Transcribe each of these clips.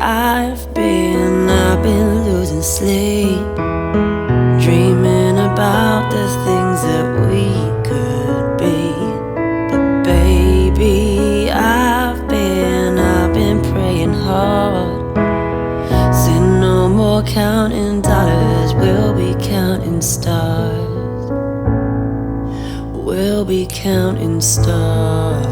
I've been, I've been losing sleep, dreaming about the things that we could be. But baby, I've been, I've been praying hard. Said no more counting dollars, we'll be counting stars. We'll be counting stars.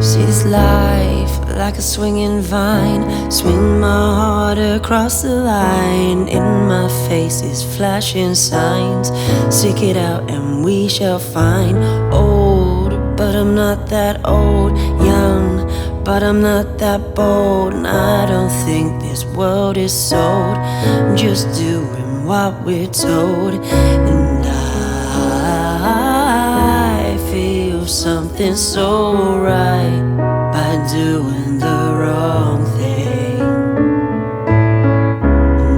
See this life like a swinging vine. Swing my heart across the line. In my face is flashing signs. Seek it out and we shall find. Old, but I'm not that old. Young, but I'm not that bold. And I don't think this world is sold. I'm just doing what we're told. And I feel something so right by doing the wrong thing.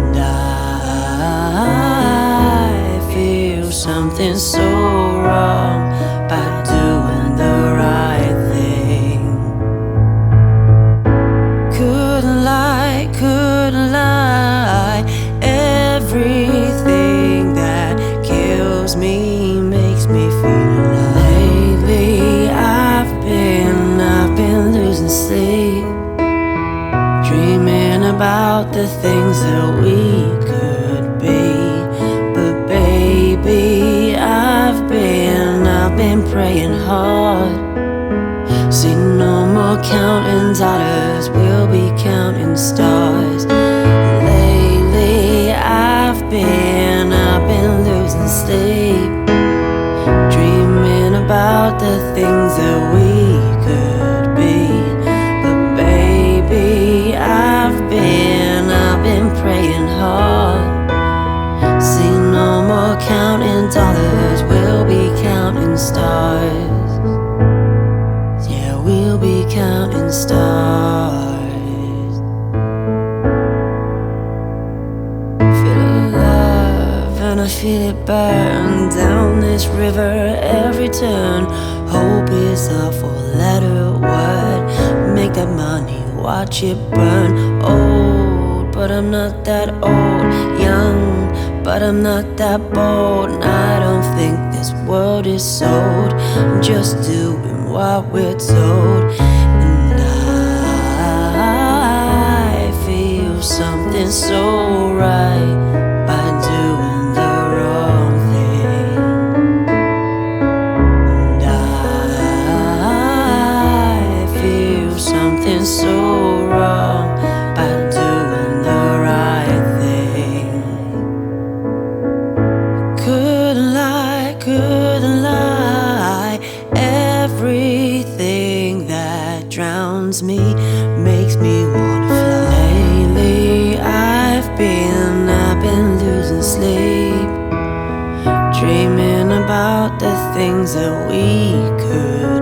And I feel something so wrong about the things that we could be. But baby, I've been, I've been praying hard. See no more counting dollars, we'll be counting stars. Lately, I've been, I've been losing sleep, dreaming about the things that we counting stars. Yeah, we'll be counting stars. Feel love and I feel it burn down this river every turn. Hope is a four letter word. Make that money, watch it burn. Old, but I'm not that old. Young, but I'm not that bold. And I don't think this world is sold. I'm just doing what we're told. And I feel something so right me makes me wanna fly. Lately, I've been, I've been losing sleep, dreaming about the things that we could